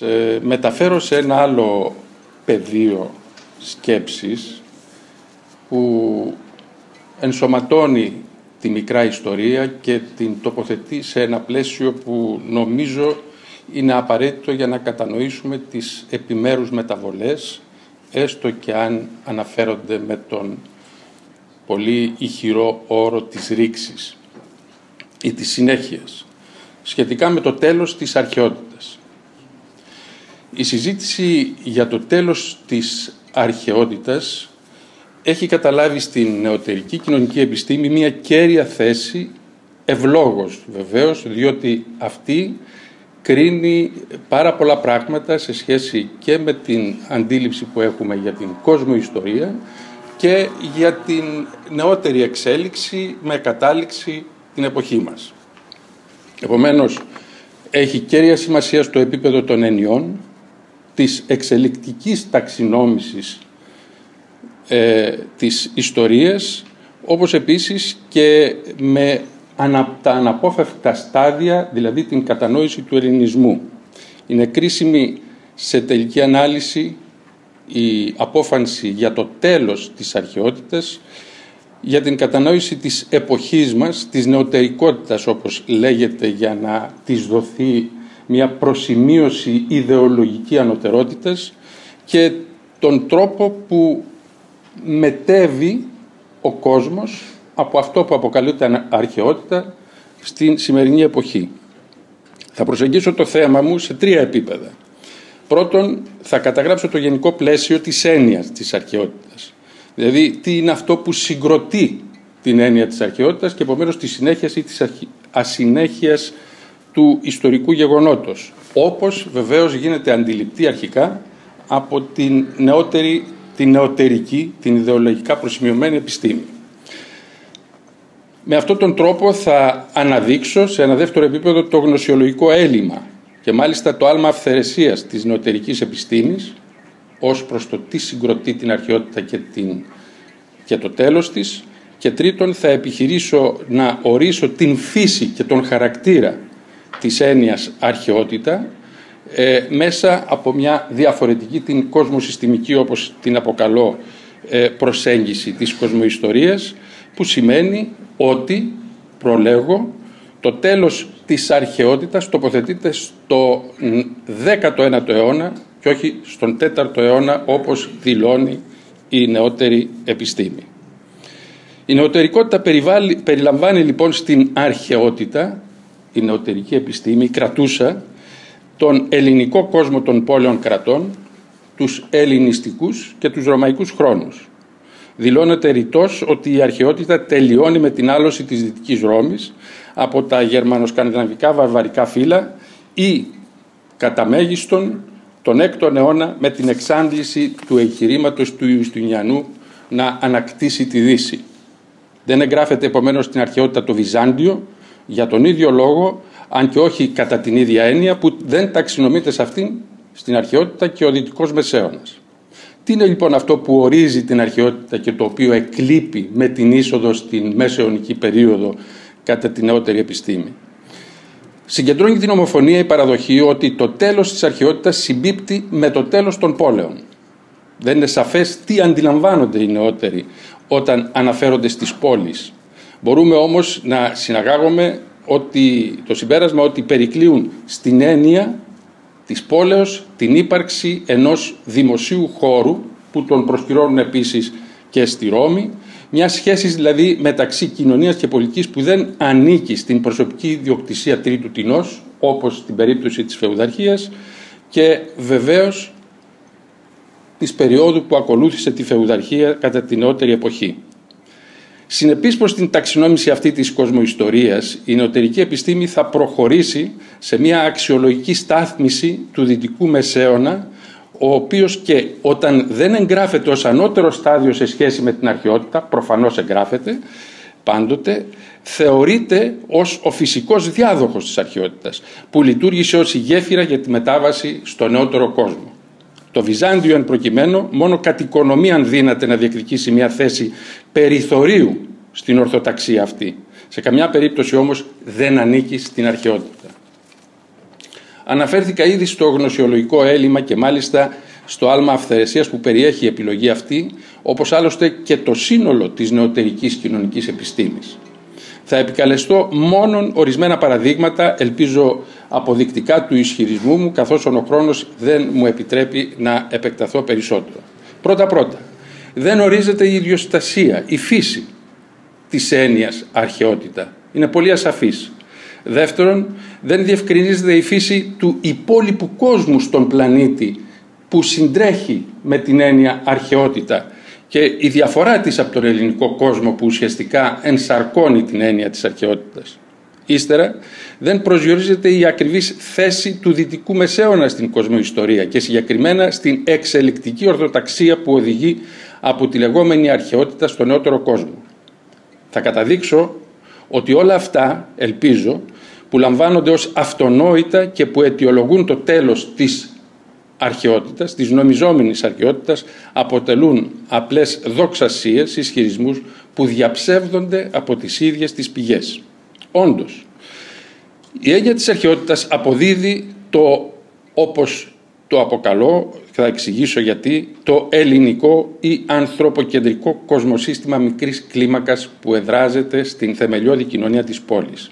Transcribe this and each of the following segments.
Ε, μεταφέρω σε ένα άλλο πεδίο σκέψης που ενσωματώνει τη μικρά ιστορία και την τοποθετεί σε ένα πλαίσιο που νομίζω είναι απαραίτητο για να κατανοήσουμε τις επιμέρους μεταβολές έστω και αν αναφέρονται με τον πολύ ηχηρό όρο της ρήξης ή της συνέχειας σχετικά με το τέλος της αρχαιότητας. Η συζήτηση για το τέλος της αρχαιότητας έχει καταλάβει στην νεωτερική κοινωνική επιστήμη μια κέρια θέση ευλόγως βεβαίως διότι αυτή κρίνει πάρα πολλά πράγματα σε σχέση και με την αντίληψη που έχουμε για την κόσμο ιστορία και για την νεότερη εξέλιξη με κατάληξη την εποχή μας. Επομένως, έχει κέρια σημασία στο επίπεδο των ενιών, της εξελικτικής ταξινόμησης ε, της ιστορίας, όπως επίσης και με τα αναπόφευκτα στάδια, δηλαδή την κατανόηση του ελληνισμού. Είναι κρίσιμη σε τελική ανάλυση η απόφανση για το τέλος της αρχαιότητας, για την κατανόηση της εποχής μας, της νεωτερικότητας όπως λέγεται για να της δοθεί μια προσημείωση ιδεολογική ανωτερότητας και τον τρόπο που μετέβει ο κόσμος από αυτό που αποκαλείται αρχαιότητα στην σημερινή εποχή. Θα προσεγγίσω το θέμα μου σε τρία επίπεδα. Πρώτον, θα καταγράψω το γενικό πλαίσιο της έννοιας της αρχαιότητας. Δηλαδή, τι είναι αυτό που συγκροτεί την έννοια της αρχαιότητας και επομένως τη συνέχεια ή της ασυνέχειας του ιστορικού γεγονότος. Όπως βεβαίως γίνεται αντιληπτή αρχικά από την νεότερη, την νεωτερική, την ιδεολογικά προσημειωμένη επιστήμη. Με αυτόν τον τρόπο θα αναδείξω σε ένα δεύτερο επίπεδο το γνωσιολογικό έλλειμμα και μάλιστα το άλμα αυθαιρεσίας της νεωτερικής επιστήμης ως προς το τι συγκροτεί την αρχαιότητα και, την, και το τέλος της και τρίτον θα επιχειρήσω να ορίσω την φύση και τον χαρακτήρα της έννοιας αρχαιότητα ε, μέσα από μια διαφορετική την κοσμοσυστημική όπως την αποκαλώ ε, προσέγγιση της κοσμοϊστορίας που σημαίνει ότι, προλέγω, το τέλος της αρχαιότητας τοποθετείται στο 19ο αιώνα και όχι στον 4ο αιώνα όπως δηλώνει η νεότερη επιστήμη. Η νεωτερικότητα περιλαμβάνει λοιπόν στην αρχαιότητα, η νεωτερική επιστήμη κρατούσα τον ελληνικό κόσμο των πόλεων κρατών, τους ελληνιστικούς και τους ρωμαϊκούς χρόνους. Δηλώνεται ρητός ότι η αρχαιότητα τελειώνει με την άλωση της Δυτικής Ρώμης από τα γερμανοσκανδιναβικά βαρβαρικά φύλλα ή κατά μέγιστον τον 6ο αιώνα με την εξάντληση του εγχειρήματος του Ιουστινιανού να ανακτήσει τη Δύση. Δεν εγγράφεται επομένως στην αρχαιότητα το Βυζάντιο για τον ίδιο λόγο, αν και όχι κατά την ίδια έννοια, που δεν ταξινομείται σε αυτήν στην αρχαιότητα και ο Δυτικός Μεσαίωνας. Τι είναι λοιπόν αυτό που ορίζει την αρχαιότητα και το οποίο εκλείπει με την είσοδο στην μεσαιωνική περίοδο κατά την νεότερη επιστήμη; Συγκεντρώνει την ομοφωνία η παραδοχή ότι το τέλος της αρχαιότητας συμπίπτει με το τέλος των πόλεων. Δεν είναι σαφές τι αντιλαμβάνονται οι νεότεροι όταν αναφέρονται στις πόλεις. Μπορούμε όμως να συναγάγουμε ότι, το συμπέρασμα ότι περικλείουν στην έννοια της πόλεως την ύπαρξη ενός δημοσίου χώρου που τον προσκυρώνουν επίσης και στη Ρώμη μιας σχέσης δηλαδή μεταξύ κοινωνίας και πολιτικής που δεν ανήκει στην προσωπική ιδιοκτησία τρίτου τεινός όπως στην περίπτωση της φεουδαρχίας και βεβαίως της περίοδου που ακολούθησε τη φεουδαρχία κατά την νεότερη εποχή. Συνεπής προς την ταξινόμηση αυτή της κοσμοϊστορίας, η νεωτερική επιστήμη θα προχωρήσει σε μια αξιολογική στάθμιση του δυτικού μεσαίωνα, ο οποίος και όταν δεν εγγράφεται ως ανώτερο στάδιο σε σχέση με την αρχαιότητα, προφανώς εγγράφεται πάντοτε, θεωρείται ως ο φυσικός διάδοχος της αρχαιότητας, που λειτουργήσε ως η γέφυρα για τη μετάβαση στο νεότερο κόσμο. Το Βυζάντιο εν προκειμένου μόνο κατ' οικονομίαν δύναται να διεκδικήσει μια θέση περιθωρίου στην ορθοταξία αυτή. Σε καμιά περίπτωση όμως δεν ανήκει στην αρχαιότητα. Αναφέρθηκα ήδη στο γνωσιολογικό έλλειμμα και μάλιστα στο άλμα αυθαιρεσίας που περιέχει η επιλογή αυτή, όπως άλλωστε και το σύνολο της νεωτερικής κοινωνικής επιστήμης. Θα επικαλεστώ μόνον ορισμένα παραδείγματα, ελπίζω αποδεικτικά του ισχυρισμού μου, καθώς ο χρόνος δεν μου επιτρέπει να επεκταθώ περισσότερο. Πρώτα-πρώτα, δεν ορίζεται η ιδιοστασία, η φύση της έννοιας αρχαιότητα. Είναι πολύ ασαφής. Δεύτερον, δεν διευκρινίζεται η φύση του υπόλοιπου κόσμου στον πλανήτη που συντρέχει με την έννοια αρχαιότητα και η διαφορά της από τον ελληνικό κόσμο που ουσιαστικά ενσαρκώνει την έννοια της αρχαιότητας. Ύστερα δεν προσδιορίζεται η ακριβής θέση του Δυτικού Μεσαίωνα στην κοσμοϊστορία και συγκεκριμένα στην εξελικτική ορθοταξία που οδηγεί από τη λεγόμενη αρχαιότητα στο νεότερο κόσμο. Θα καταδείξω ότι όλα αυτά, ελπίζω, που λαμβάνονται ως αυτονόητα και που αιτιολογούν το τέλος της αρχαιότητας, της νομιζόμενης αρχαιότητας, αποτελούν απλές δοξασίες, ισχυρισμούς που διαψεύδονται από τις ίδιες τις πηγές. Όντως, η έννοια της αρχαιότητας αποδίδει το, όπως το αποκαλώ, θα εξηγήσω γιατί, το ελληνικό ή ανθρωποκεντρικό κοσμοσύστημα μικρής κλίμακας που εδράζεται στην θεμελιώδη κοινωνία της πόλης.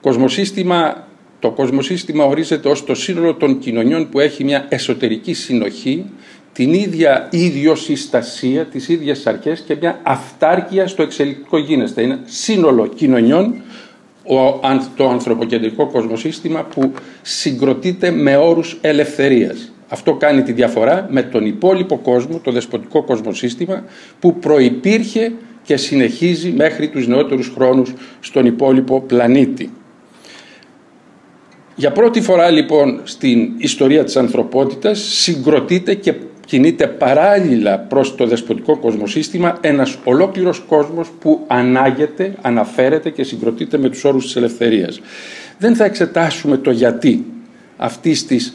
Κοσμοσύστημα, το κοσμοσύστημα ορίζεται ως το σύνολο των κοινωνιών που έχει μια εσωτερική συνοχή, την ίδια ιδιοσυστασία, τις ίδιες αρχές και μια αυτάρκεια στο εξελικτικό γίνεστε. Είναι σύνολο κοινωνιών το ανθρωποκεντρικό κοσμοσύστημα που συγκροτείται με όρους ελευθερίας. Αυτό κάνει τη διαφορά με τον υπόλοιπο κόσμο, το δεσποτικό κοσμοσύστημα που προϋπήρχε και συνεχίζει μέχρι τους νεότερους χρόνους στον υπόλοιπο πλανήτη. Για πρώτη φορά λοιπόν στην ιστορία της ανθρωπότητας συγκροτείται και κινείται παράλληλα προς το δεσποτικό κοσμοσύστημα ένας ολόκληρος κόσμος που ανάγεται, αναφέρεται και συγκροτείται με τους όρους της ελευθερίας. Δεν θα εξετάσουμε το γιατί αυτής της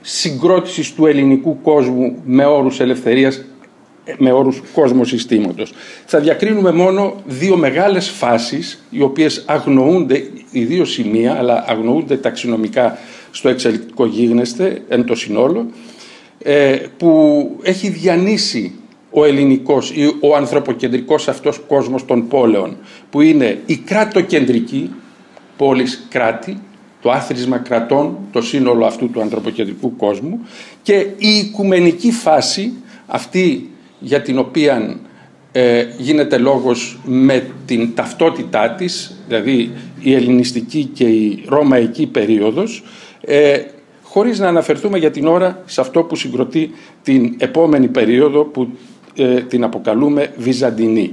συγκρότησης του ελληνικού κόσμου με όρους ελευθερίας με όρους κοσμοσυστήματος. Θα διακρίνουμε μόνο δύο μεγάλες φάσεις οι οποίες αγνοούνται, οι δύο σημεία αλλά αγνοούνται ταξινομικά στο εξελικτικό γίγνεσθε εν το συνόλο ε, που έχει διανύσει ο ελληνικός ή ο ανθρωποκεντρικός αυτός κόσμος των πόλεων που είναι η κράτοκεντρική πόλης κράτη το άθροισμα κρατών, το σύνολο αυτού του ανθρωποκεντρικού κόσμου και η οικουμενική φάση αυτή για την οποία ε, γίνεται λόγος με την ταυτότητά της, δηλαδή η ελληνιστική και η ρωμαϊκή περίοδος, ε, χωρίς να αναφερθούμε για την ώρα σε αυτό που συγκροτεί την επόμενη περίοδο που ε, την αποκαλούμε Βυζαντινή.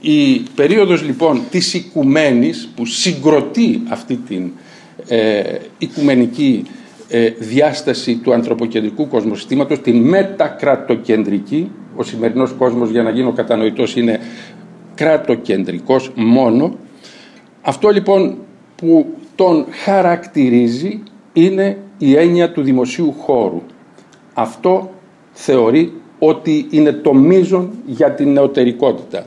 Η περίοδος λοιπόν της οικουμένης που συγκροτεί αυτή την ε, οικουμενική ε, διάσταση του ανθρωποκεντρικού κοσμοσυστήματος, την μετακρατοκεντρική, ο σημερινός κόσμος για να γίνω κατανοητός είναι κρατοκεντρικός μόνο. Αυτό λοιπόν που τον χαρακτηρίζει είναι η έννοια του δημοσίου χώρου. Αυτό θεωρεί ότι είναι το μείζον για την νεωτερικότητα.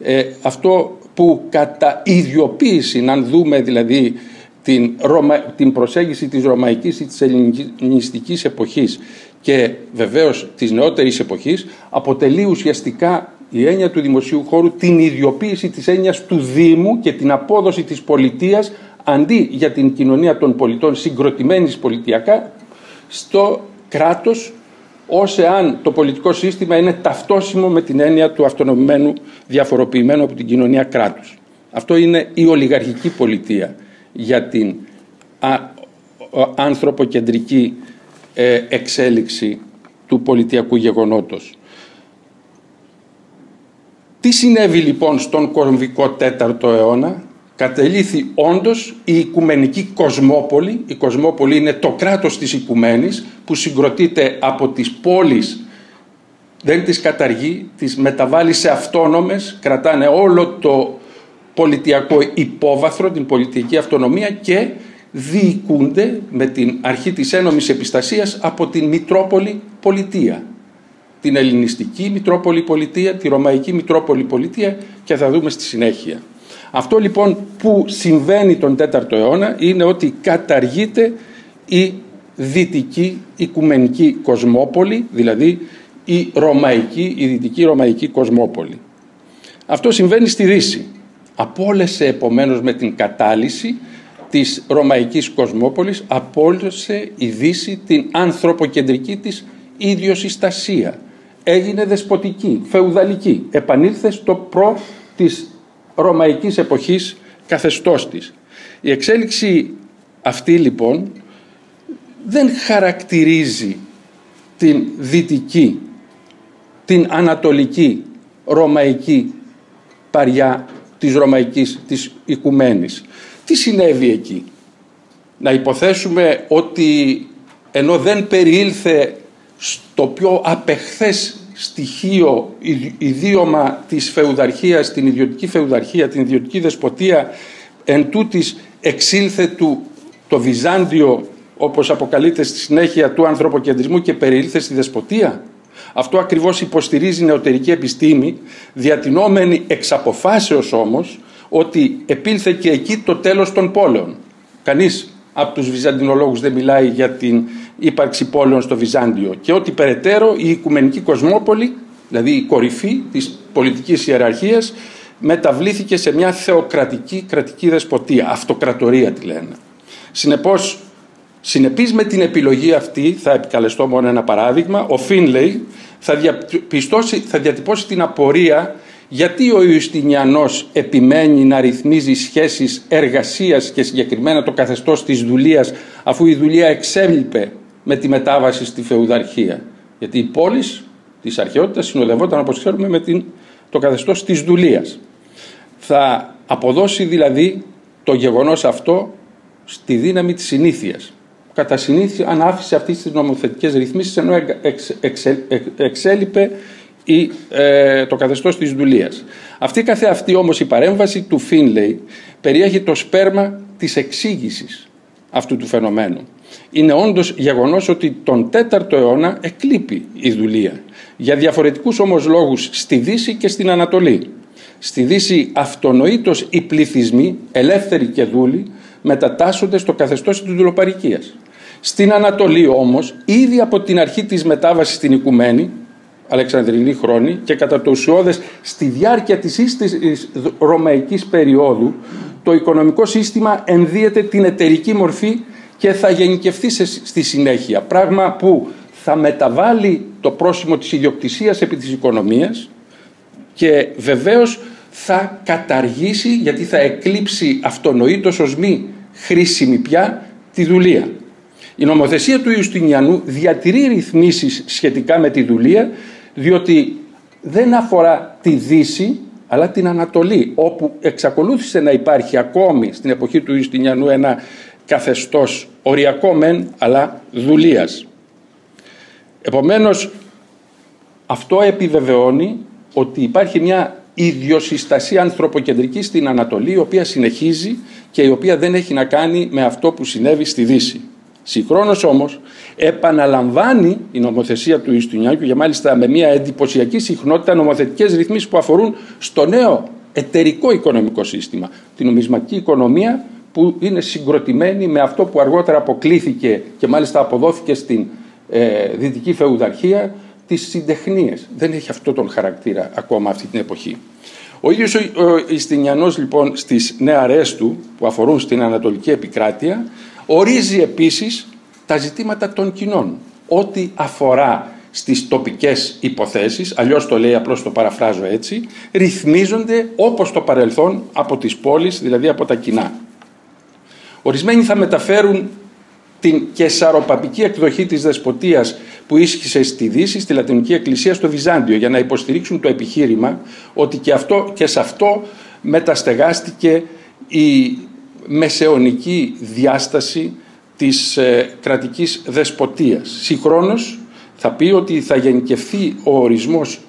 Ε, αυτό που κατά ιδιοποίηση, αν δούμε δηλαδή την, Ρωμα, την προσέγγιση της ρωμαϊκής ή της ελληνιστικής εποχής και βεβαίως της νεότερης εποχής, αποτελεί ουσιαστικά η έννοια του δημοσίου χώρου την ιδιοποίηση της έννοιας του Δήμου και την απόδοση της πολιτείας αντί για την κοινωνία των πολιτών συγκροτημένης πολιτιακά στο κράτος ως εάν το πολιτικό σύστημα είναι ταυτόσιμο με την έννοια του αυτονομημένου διαφοροποιημένου από την κοινωνία κράτους. Αυτό είναι η ολιγαρχική πολιτεία για την ανθρωποκεντρική ε, εξέλιξη του πολιτιακού γεγονότος. Τι συνέβη λοιπόν στον κορμβικό τέταρτο αιώνα; Κατελήθη όντως η Οικουμενική Κοσμόπολη. Η Κοσμόπολη είναι το κράτος της Οικουμένης που συγκροτείται από τις πόλεις δεν τις καταργεί, τις μεταβάλλει σε αυτόνομες, κρατάνε όλο το πολιτιακό υπόβαθρο, την πολιτική αυτονομία και διοικούνται με την αρχή της ένομης επιστασίας από την Μητρόπολη Πολιτεία. Την ελληνιστική Μητρόπολη Πολιτεία, τη Ρωμαϊκή Μητρόπολη Πολιτεία και θα δούμε στη συνέχεια. Αυτό λοιπόν που συμβαίνει τον 4ο αιώνα είναι ότι καταργείται η δυτική οικουμενική κοσμόπολη, δηλαδή η ρωμαϊκή, η δυτική ρωμαϊκή κοσμόπολη. Αυτό συμβαίνει στη Δύση. Απόλυσε επομένως με την κατάλυση της ρωμαϊκής κοσμόπολης, απόλυσε η Δύση την ανθρωποκεντρική της ιδιοσυστασία. Έγινε δεσποτική, φεουδαλική. Επανήλθε στο προ της ρωμαϊκής εποχής καθεστώς της. Η εξέλιξη αυτή λοιπόν δεν χαρακτηρίζει την δυτική, την ανατολική ρωμαϊκή παριά της ρωμαϊκής της οικουμένης. Τι συνέβη εκεί; Να υποθέσουμε ότι ενώ δεν περιήλθε στο πιο απεχθές στοιχείο ιδίωμα της φεουδαρχίας, την ιδιωτική φεουδαρχία, την ιδιωτική δεσποτεία εν τούτης εξήλθε του το Βυζάντιο όπως αποκαλείται στη συνέχεια του ανθρωποκεντρισμού και περιήλθε στη δεσποτεία. Αυτό ακριβώς υποστηρίζει η νεωτερική επιστήμη διατηνόμενη εξ αποφάσεως όμως ότι επήλθε και εκεί το τέλος των πόλεων. Κανείς από τους Βυζαντινολόγους δεν μιλάει για την ύπαρξη πόλεων στο Βυζάντιο και ότι περαιτέρω η Οικουμενική Κοσμόπολη, δηλαδή η κορυφή της πολιτικής ιεραρχίας, μεταβλήθηκε σε μια θεοκρατική κρατική δεσποτεία, αυτοκρατορία τη λένε. Συνεπώς, συνεπής με την επιλογή αυτή, θα επικαλεστώ μόνο ένα παράδειγμα, ο Φίνλεϊ θα, θα διατυπώσει την απορία γιατί ο Ιουστινιανός επιμένει να ρυθμίζει σχέσεις εργασίας και συγκεκριμένα το καθεστώς της δουλείας αφού η δουλεία εξέλιπε με τη μετάβαση στη φεουδαρχία. Γιατί η πόλη της αρχαιότητας συνοδευόταν όπως ξέρουμε με την, το καθεστώς της δουλείας. Θα αποδώσει δηλαδή το γεγονός αυτό στη δύναμη της συνήθειας. Κατά συνήθεια αν άφησε αυτές τις νομοθετικές ρυθμίσεις ενώ εξέλιπε ή ε, το καθεστώς της δουλείας. Αυτή καθεαυτή όμως η παρέμβαση του Φίνλεϊ περιέχει το σπέρμα της εξήγησης αυτού του φαινομένου. Είναι όντως γεγονός ότι τον 4ο αιώνα εκλείπει η δουλεία. Για διαφορετικούς όμως λόγους στη Δύση και στην Ανατολή. Στη Δύση αυτονοήτως οι πληθυσμοί, ελεύθεροι και δούλοι, μετατάσσονται στο καθεστώς της δουλοπαρικίας. Στην Ανατολή όμως, ήδη από την αρχή της μετάβασης στην Οικουμένη, Αλεξανδρινή χρόνη και κατά το ουσιώδες στη διάρκεια της ίστης ρωμαϊκής περίοδου το οικονομικό σύστημα ενδύεται την εταιρική μορφή και θα γενικευθεί στη συνέχεια. Πράγμα που θα μεταβάλει το πρόσημο της ιδιοκτησίας επί της οικονομίας και βεβαίως θα καταργήσει γιατί θα εκλείψει αυτονοήτως ως μη χρήσιμη πια τη δουλεία. Η νομοθεσία του Ιουστινιανού διατηρεί ρυθμίσεις σχετικά με τη δουλεία διότι δεν αφορά τη Δύση αλλά την Ανατολή όπου εξακολούθησε να υπάρχει ακόμη στην εποχή του Ιουστινιανού ένα καθεστώς οριακό μεν αλλά δουλείας. Επομένως αυτό επιβεβαιώνει ότι υπάρχει μια ιδιοσυστασία ανθρωποκεντρική στην Ανατολή η οποία συνεχίζει και η οποία δεν έχει να κάνει με αυτό που συνέβη στη Δύση. Συγχρόνως όμως επαναλαμβάνει η νομοθεσία του Ιστουνιάκου και μάλιστα με μια εντυπωσιακή συχνότητα νομοθετικές ρυθμίσεις που αφορούν στο νέο εταιρικό οικονομικό σύστημα, την νομισματική οικονομία που είναι συγκροτημένη με αυτό που αργότερα αποκλήθηκε και μάλιστα αποδόθηκε στην ε, δυτική φεουδαρχία τις συντεχνίες. Δεν έχει αυτό τον χαρακτήρα ακόμα αυτή την εποχή. Ο ίδιος ο Ιστινιανός λοιπόν στις νεαρές του που αφορούν στην Ανατολική επικράτεια ορίζει επίσης τα ζητήματα των κοινών. Ό,τι αφορά στις τοπικές υποθέσεις, αλλιώς το λέει απλώς το παραφράζω έτσι, ρυθμίζονται όπως το παρελθόν από τις πόλεις, δηλαδή από τα κοινά. Ορισμένοι θα μεταφέρουν την κεσαροπαπική εκδοχή της δεσποτείας που ίσχυσε στη Δύση, στη Λατινική Εκκλησία, στο Βυζάντιο, για να υποστηρίξουν το επιχείρημα ότι και, αυτό, και σε αυτό μεταστεγάστηκε η μεσαιωνική διάσταση της ε, κρατικής δεσποτείας. Συγχρόνως θα πει ότι θα γενικευθεί ο ορισμός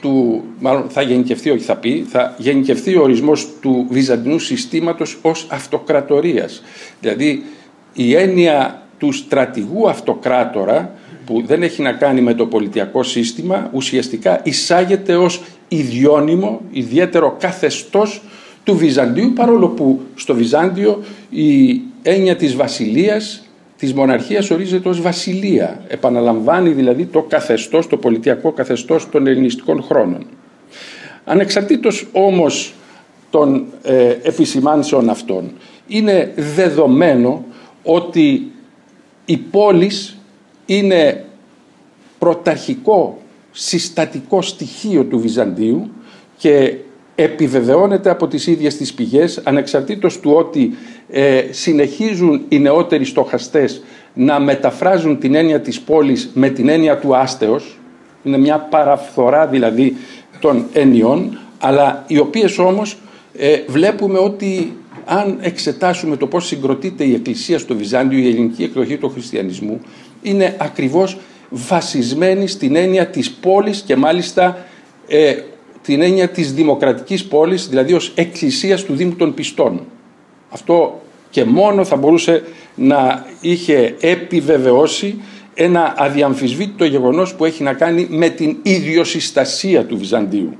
του, μάλλον θα γενικευθεί, όχι θα πει, θα γενικευθεί ο ορισμός του βυζαντινού συστήματος ως αυτοκρατορίας. Δηλαδή η έννοια του στρατηγού αυτοκράτορα που δεν έχει να κάνει με το πολιτιακό σύστημα ουσιαστικά εισάγεται ως ιδιώνυμο, ιδιαίτερο καθεστώς του Βυζαντίου παρόλο που στο Βυζάντιο η έννοια της βασιλείας της μοναρχίας ορίζεται ως βασιλεία. Επαναλαμβάνει δηλαδή το καθεστώς, το πολιτιακό καθεστώς των ελληνιστικών χρόνων. Ανεξαρτήτως όμως των ε, επισημάνσεων αυτών, είναι δεδομένο ότι η πόλης είναι πρωταρχικό συστατικό στοιχείο του Βυζαντίου και επιβεβαιώνεται από τις ίδιες τις πηγές ανεξαρτήτως του ότι ε, συνεχίζουν οι νεότεροι στοχαστές να μεταφράζουν την έννοια της πόλης με την έννοια του άστεως είναι μια παραφθορά δηλαδή των ενιών αλλά οι οποίες όμως ε, βλέπουμε ότι αν εξετάσουμε το πώς συγκροτείται η Εκκλησία στο Βυζάντιο, η ελληνική εκδοχή του χριστιανισμού, είναι ακριβώς βασισμένη στην έννοια της πόλης και μάλιστα ε, την έννοια της δημοκρατικής πόλης, δηλαδή ως εκκλησίας του Δήμου των Πιστών. Αυτό και μόνο θα μπορούσε να είχε επιβεβαιώσει ένα αδιαμφισβήτητο γεγονός που έχει να κάνει με την ιδιοσυστασία του Βυζαντίου.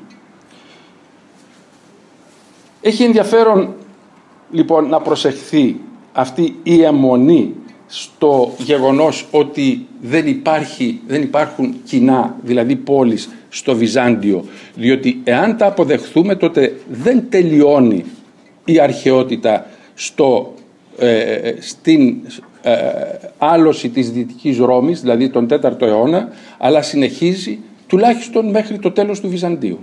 Έχει ενδιαφέρον λοιπόν να προσεχθεί αυτή η αιμονή στο γεγονός ότι δεν, υπάρχει, δεν υπάρχουν κοινά, δηλαδή πόλεις στο Βυζάντιο, διότι εάν τα αποδεχθούμε τότε δεν τελειώνει η αρχαιότητα στο, ε, στην ε, άλωση της Δυτικής Ρώμης, δηλαδή τον 4ο αιώνα, αλλά συνεχίζει τουλάχιστον μέχρι το τέλος του Βυζαντίου.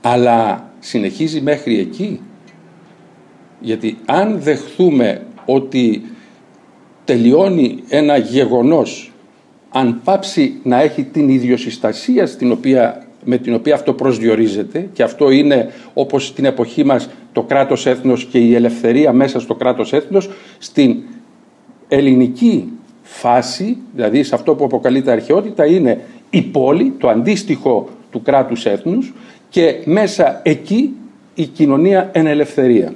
Αλλά συνεχίζει μέχρι εκεί. Γιατί αν δεχθούμε ότι τελειώνει ένα γεγονός αν πάψει να έχει την ιδιοσυστασία στην οποία, με την οποία αυτό προσδιορίζεται και αυτό είναι όπως στην εποχή μας το κράτος έθνος και η ελευθερία μέσα στο κράτος έθνος στην ελληνική φάση, δηλαδή σε αυτό που αποκαλείται αρχαιότητα είναι η πόλη, το αντίστοιχο του κράτους έθνους και μέσα εκεί η κοινωνία εν ελευθερία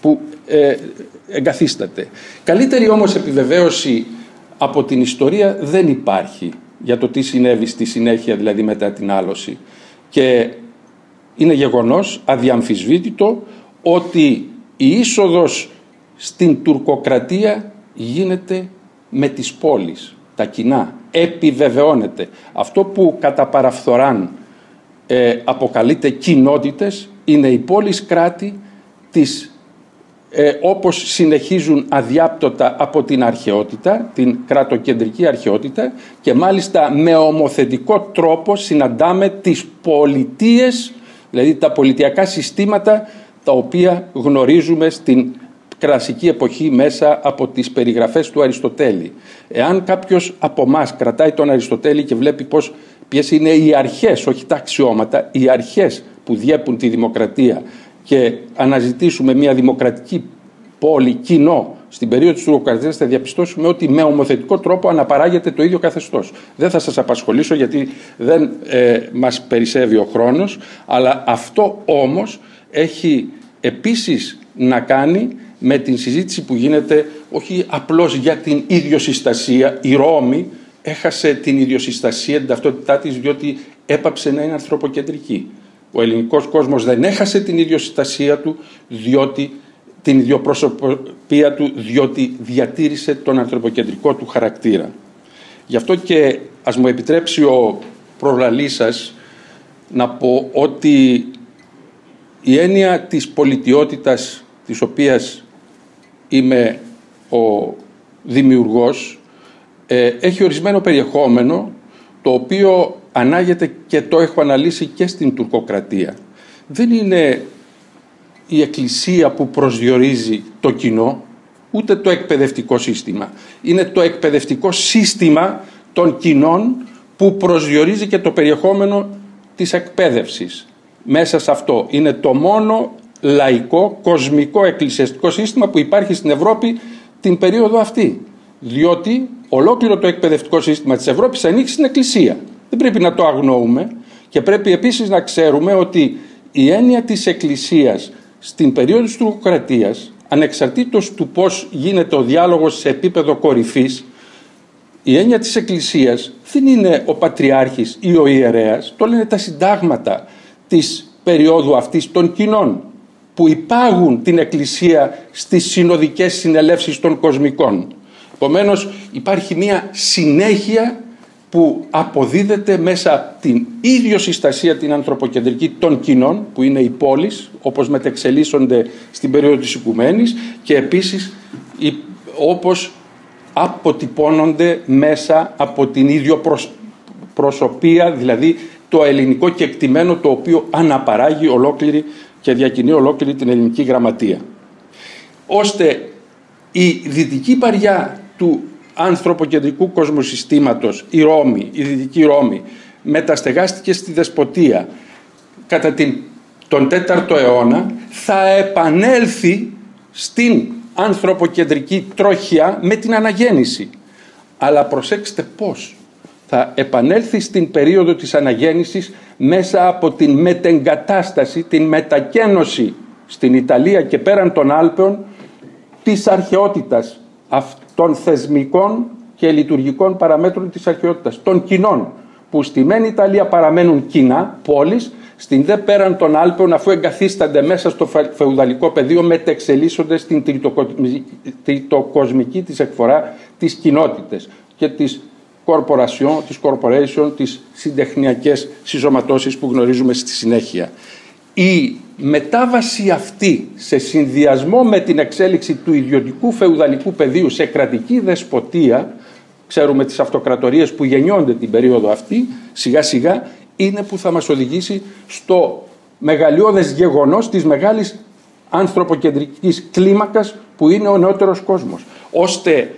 που ε, εγκαθίσταται. Καλύτερη όμως επιβεβαίωση από την ιστορία δεν υπάρχει για το τι συνέβη στη συνέχεια δηλαδή μετά την άλωση. Και είναι γεγονός αδιαμφισβήτητο ότι η είσοδος στην τουρκοκρατία γίνεται με τις πόλεις, τα κοινά, επιβεβαιώνεται. Αυτό που κατά παραφθοράν ε, αποκαλείται κοινότητες είναι οι πόλεις κράτη της ε, όπως συνεχίζουν αδιάπτωτα από την αρχαιότητα, την κρατοκεντρική αρχαιότητα και μάλιστα με ομοθετικό τρόπο συναντάμε τις πολιτείες, δηλαδή τα πολιτιακά συστήματα τα οποία γνωρίζουμε στην κλασική εποχή μέσα από τις περιγραφές του Αριστοτέλη. Εάν κάποιος από εμάς κρατάει τον Αριστοτέλη και βλέπει πώς, ποιες είναι οι αρχές, όχι τα αξιώματα, οι αρχές που διέπουν τη δημοκρατία και αναζητήσουμε μια δημοκρατική πόλη, κοινό, στην περίοδο της τουρκοκρατίας θα διαπιστώσουμε ότι με ομοθετικό τρόπο αναπαράγεται το ίδιο καθεστώς. Δεν θα σας απασχολήσω γιατί δεν ε, μας περισσεύει ο χρόνος, αλλά αυτό όμως έχει επίσης να κάνει με την συζήτηση που γίνεται όχι απλώς για την ίδιο συστασία, η Ρώμη έχασε την ιδιοσυστασία, την ταυτότητά της, διότι έπαψε να είναι ανθρωποκεντρική. Ο ελληνικός κόσμος δεν έχασε την ιδιοσυστασία του, διότι την ιδιοπροσωπία του, διότι διατήρησε τον ανθρωποκεντρικό του χαρακτήρα. Γι' αυτό και ας μου επιτρέψει ο προλαλής σας να πω ότι η έννοια της πολιτιότητας της οποίας είμαι ο δημιουργός ε, έχει ορισμένο περιεχόμενο το οποίο ανάγεται και το έχω αναλύσει και στην τουρκοκρατία. Δεν είναι η εκκλησία που προσδιορίζει το κοινό, ούτε το εκπαιδευτικό σύστημα. Είναι το εκπαιδευτικό σύστημα των κοινών που προσδιορίζει και το περιεχόμενο της εκπαίδευσης. Μέσα σε αυτό είναι το μόνο λαϊκό, κοσμικό εκκλησιαστικό σύστημα που υπάρχει στην Ευρώπη την περίοδο αυτή. Διότι ολόκληρο το εκπαιδευτικό σύστημα της Ευρώπης ανήκει στην Εκκλησία. Δεν πρέπει να το αγνοούμε και πρέπει επίσης να ξέρουμε ότι η έννοια της Εκκλησίας στην περίοδο της τουρκοκρατίας, ανεξαρτήτως του πώς γίνεται ο διάλογος σε επίπεδο κορυφής, η έννοια της Εκκλησίας δεν είναι ο Πατριάρχης ή ο Ιερέας, το λένε τα συντάγματα της περίοδου αυτής των κοινών που υπάγουν την Εκκλησία στις συνοδικές συνελεύσεις των κοσμικών. Επομένως, υπάρχει μια συνέχεια που αποδίδεται μέσα από την ίδιο συστασία την ανθρωποκεντρική των κοινών που είναι οι πόλεις όπως μετεξελίσσονται στην περίοδο της οικουμένης και επίσης όπως αποτυπώνονται μέσα από την ίδιο προσωπία δηλαδή το ελληνικό κεκτημένο το οποίο αναπαράγει ολόκληρη και διακινεί ολόκληρη την ελληνική γραμματεία. Ώστε η δυτική παριά του ανθρωποκεντρικού κοσμοσυστήματος, η Ρώμη, η Δυτική Ρώμη, μεταστεγάστηκε στη Δεσποτεία κατά την, τον 4ο αιώνα, θα επανέλθει στην ανθρωποκεντρική τροχιά με την αναγέννηση. Αλλά προσέξτε πώς. Θα επανέλθει στην περίοδο της αναγέννησης μέσα από την μετεγκατάσταση, την μετακένωση στην Ιταλία και πέραν των Άλπαιων της αρχαιότητας των θεσμικών και λειτουργικών παραμέτρων της αρχαιότητας, των κοινών, που στη μεν Ιταλία παραμένουν κοινά, πόλεις, στην δε πέραν των Άλπαιων αφού εγκαθίστανται μέσα στο φεουδαλικό πεδίο μετεξελίσσονται στην τριτοκοσμική της εκφορά της κοινότητες και της corporation, της corporation, τις συντεχνιακές συσσωματώσεις που γνωρίζουμε στη συνέχεια. Η μετάβαση αυτή σε συνδυασμό με την εξέλιξη του ιδιωτικού φεουδαλικού πεδίου σε κρατική δεσποτεία, ξέρουμε τις αυτοκρατορίες που γεννιόνται την περίοδο αυτή, σιγά σιγά είναι που θα μας οδηγήσει στο μεγαλειώδες γεγονός της μεγάλης ανθρωποκεντρικής κλίμακας που είναι ο νεότερος κόσμος. Ώστε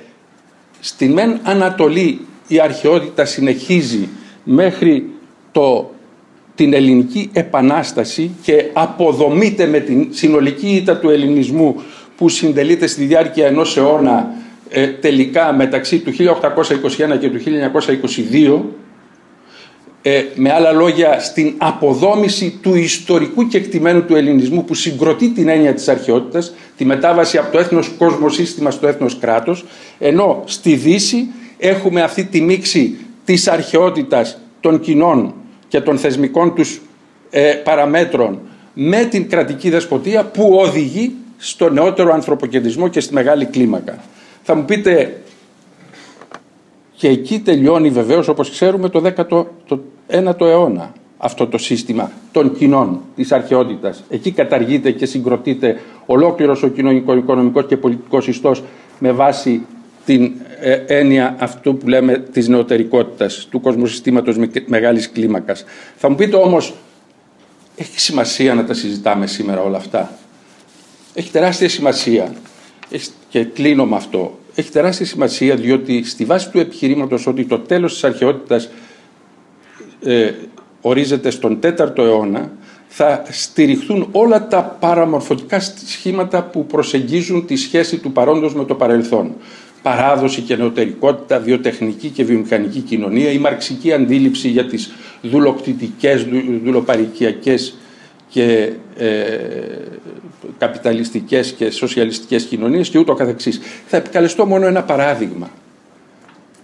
στην μεν Ανατολή η αρχαιότητα συνεχίζει μέχρι το την ελληνική επανάσταση και αποδομείται με την συνολική ήττα του ελληνισμού που συντελείται στη διάρκεια ενός αιώνα ε, τελικά μεταξύ του 1821 και του 1922 ε, με άλλα λόγια στην αποδόμηση του ιστορικού κεκτημένου του ελληνισμού που συγκροτεί την έννοια της αρχαιότητας, τη μετάβαση από το έθνος κόσμος σύστημα στο έθνος κράτος, ενώ στη Δύση έχουμε αυτή τη μίξη της αρχαιότητας των κοινών και των θεσμικών τους ε, παραμέτρων με την κρατική δεσποτεία που οδηγεί στο νεότερο ανθρωποκεντρισμό και στη μεγάλη κλίμακα. Θα μου πείτε και εκεί τελειώνει βεβαίως όπως ξέρουμε το 19ο αιώνα αυτό το σύστημα των κοινών της αρχαιότητας. Εκεί καταργείται και συγκροτείται ολόκληρος ο κοινωνικό-οικονομικός και πολιτικός ιστός με βάση την ε, έννοια αυτού που λέμε της νεωτερικότητας, του κοσμοσυστήματος μεγάλης κλίμακας. Θα μου πείτε όμως, έχει σημασία να τα συζητάμε σήμερα όλα αυτά; Έχει τεράστια σημασία και κλείνω με αυτό. Έχει τεράστια σημασία διότι στη βάση του επιχειρήματος ότι το τέλος της αρχαιότητας ε, ορίζεται στον 4ο αιώνα θα στηριχθούν όλα τα παραμορφωτικά σχήματα που προσεγγίζουν τη σχέση του παρόντος με το παρελθόν παράδοση και νεωτερικότητα, βιοτεχνική και βιομηχανική κοινωνία, η μαρξική αντίληψη για τις δουλοκτητικές, δουλοπαρικιακές και ε, καπιταλιστικές και σοσιαλιστικές κοινωνίες και ούτω καθεξής. Θα επικαλεστώ μόνο ένα παράδειγμα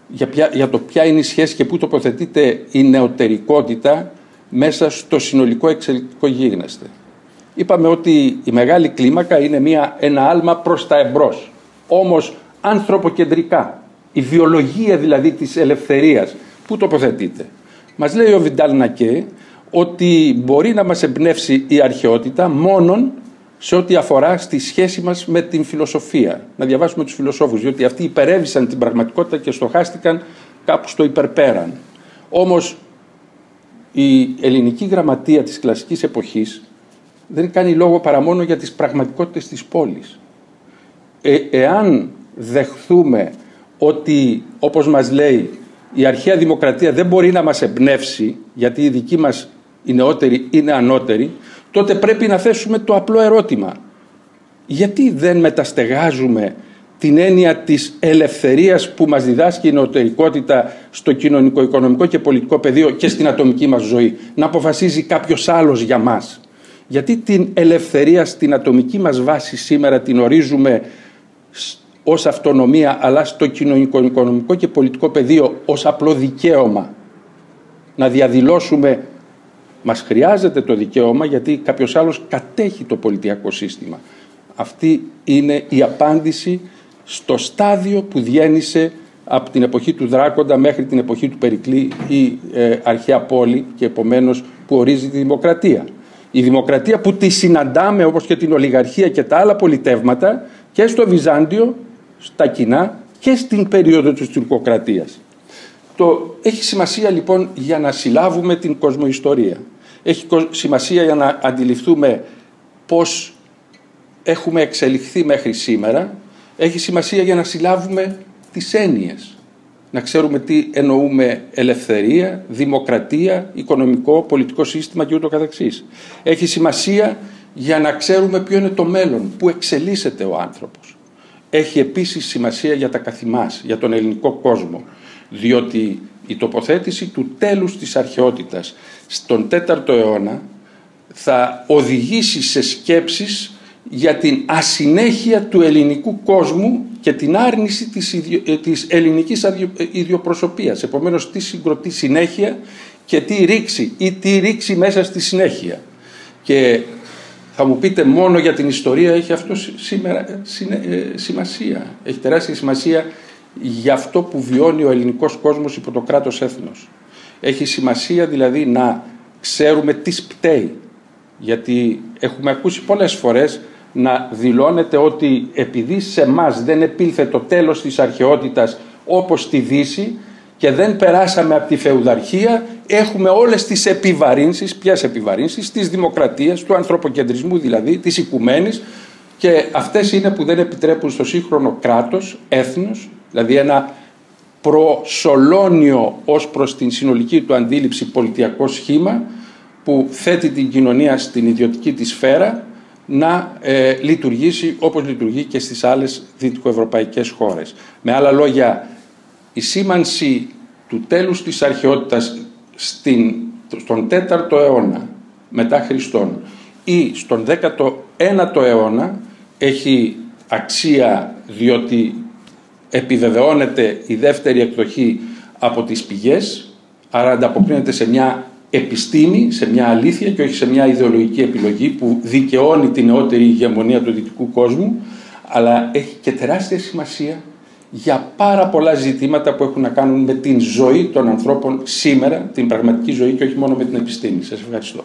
για, για το ποια είναι η σχέση και πού τοποθετείται η νεωτερικότητα μέσα στο συνολικό εξελικτικό γίγνεσθε. Είπαμε ότι η μεγάλη κλίμακα είναι μια, ένα άλμα προς τα εμπρός. Όμως ανθρωποκεντρικά. Η βιολογία δηλαδή της ελευθερίας. Πού τοποθετείται. Μας λέει ο Βιντάλ Νακέ ότι μπορεί να μας εμπνεύσει η αρχαιότητα μόνον σε ό,τι αφορά στη σχέση μας με την φιλοσοφία. Να διαβάσουμε τους φιλοσόφους, διότι αυτοί υπερέβησαν την πραγματικότητα και στοχάστηκαν κάπου στο υπερπέραν. Όμως η ελληνική γραμματεία της κλασικής εποχής δεν κάνει λόγο παρά μόνο για τις πραγματικότητες της πόλης. Ε, εάν δεχθούμε ότι όπως μας λέει η αρχαία δημοκρατία δεν μπορεί να μας εμπνεύσει γιατί η δική μας οι νεότεροι είναι ανώτεροι τότε πρέπει να θέσουμε το απλό ερώτημα γιατί δεν μεταστεγάζουμε την έννοια της ελευθερίας που μας διδάσκει η νοτερικότητα στο κοινωνικό, οικονομικό και πολιτικό πεδίο και στην ατομική μας ζωή; Να αποφασίζει κάποιος άλλος για μας. Γιατί την ελευθερία στην ατομική μας βάση σήμερα την ορίζουμε ως αυτονομία αλλά στο κοινωνικό, οικονομικό και πολιτικό πεδίο ως απλό δικαίωμα να διαδηλώσουμε μας χρειάζεται το δικαίωμα γιατί κάποιος άλλος κατέχει το πολιτιακό σύστημα. Αυτή είναι η απάντηση στο στάδιο που διένυσε από την εποχή του Δράκοντα μέχρι την εποχή του Περικλή η ε, αρχαία πόλη και επομένως που ορίζει τη δημοκρατία. Η δημοκρατία που τη συναντάμε όπως και την ολιγαρχία και τα άλλα πολιτεύματα και στο Βυζάντιο, στα κοινά και στην περίοδο της τουρκοκρατίας. Το, έχει σημασία λοιπόν για να συλλάβουμε την κοσμοϊστορία. Έχει σημασία για να αντιληφθούμε πώς έχουμε εξελιχθεί μέχρι σήμερα. Έχει σημασία για να συλλάβουμε τις έννοιες. Να ξέρουμε τι εννοούμε ελευθερία, δημοκρατία, οικονομικό, πολιτικό σύστημα και ούτω καθεξής. Έχει σημασία για να ξέρουμε ποιο είναι το μέλλον, που εξελίσσεται ο άνθρωπος. Έχει επίσης σημασία για τα καθημάς, για τον ελληνικό κόσμο, διότι η τοποθέτηση του τέλους της αρχαιότητας στον 4ο αιώνα θα οδηγήσει σε σκέψεις για την ασυνέχεια του ελληνικού κόσμου και την άρνηση της, ιδιο, ε, της ελληνικής ε, ιδιοπροσωπίας. Επομένως, τι συγκροτεί συνέχεια και τι ρήξη ή τι ρήξη μέσα στη συνέχεια. Και θα μου πείτε μόνο για την ιστορία έχει αυτό σήμερα ε, σημασία. Έχει τεράστια σημασία για αυτό που βιώνει ο ελληνικός κόσμος υπό το κράτος έθνος. Έχει σημασία δηλαδή να ξέρουμε τι σπταίει. Γιατί έχουμε ακούσει πολλές φορές να δηλώνεται ότι επειδή σε εμά δεν επήλθε το τέλος της αρχαιότητας όπως στη Δύση και δεν περάσαμε από τη φεουδαρχία, έχουμε όλες τις επιβαρύνσεις, ποιες επιβαρύνσεις, της δημοκρατίας, του ανθρωποκεντρισμού δηλαδή, της οικουμένης και αυτές είναι που δεν επιτρέπουν στο σύγχρονο κράτος, έθνος, δηλαδή ένα προσολόνιο ως προς την συνολική του αντίληψη πολιτιακό σχήμα που θέτει την κοινωνία στην ιδιωτική της σφαίρα να ε, λειτουργήσει όπως λειτουργεί και στις άλλες δυτικοευρωπαϊκές χώρες. Με άλλα λόγια, η σήμανση του τέλους της αρχαιότητας στην, στον 4ο αιώνα μετά Χριστόν ή στον 19ο αιώνα έχει αξία διότι επιβεβαιώνεται η δεύτερη εκδοχή από τις πηγές άρα ανταποκρίνεται σε μια επιστήμη, σε μια αλήθεια και όχι σε μια ιδεολογική επιλογή που δικαιώνει την νεότερη ηγεμονία του δυτικού κόσμου αλλά έχει και τεράστια σημασία για πάρα πολλά ζητήματα που έχουν να κάνουν με την ζωή των ανθρώπων σήμερα, την πραγματική ζωή και όχι μόνο με την επιστήμη. Σας ευχαριστώ.